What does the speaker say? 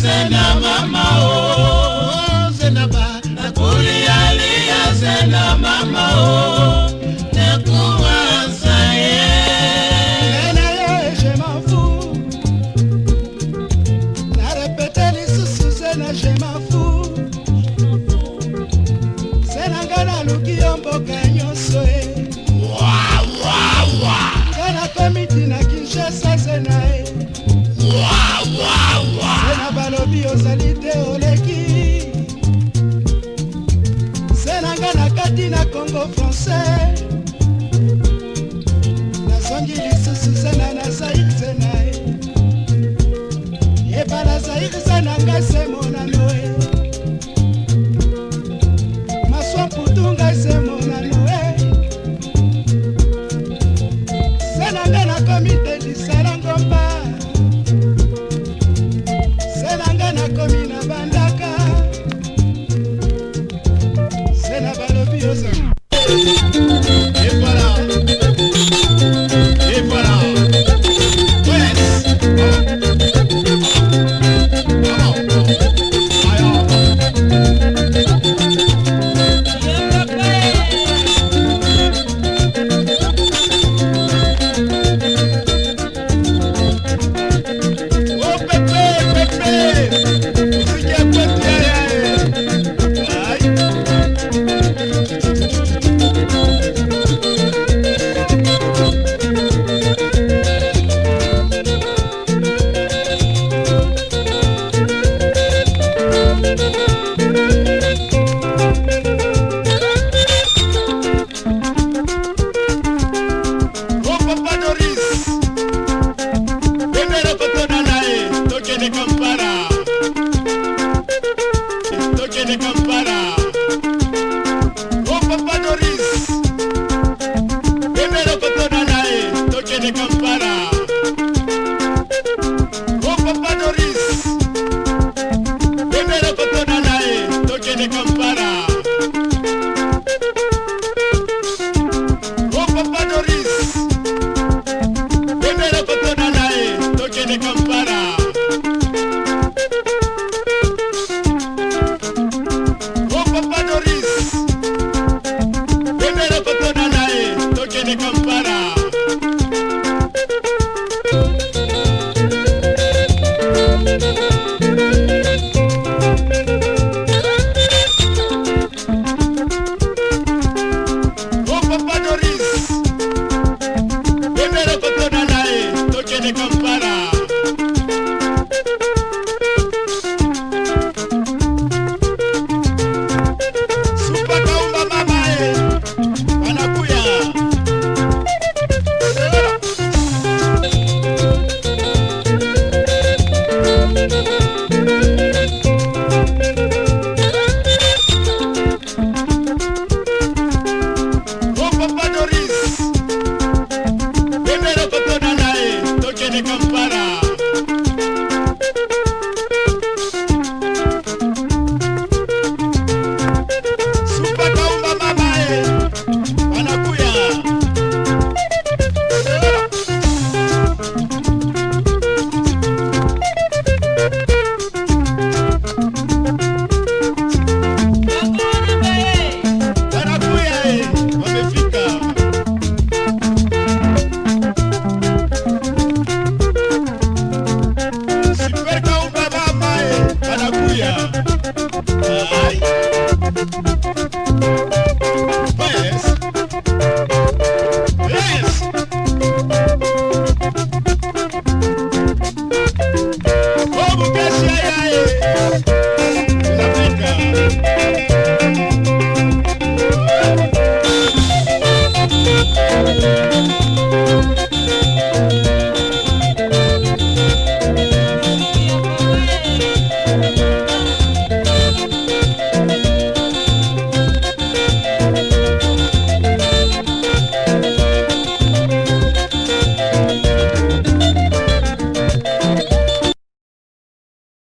Sena. nalobi ozali te oleki? Se na nga na kati na congo francais nazongi lisusu zena na zaire zena yeba na zaire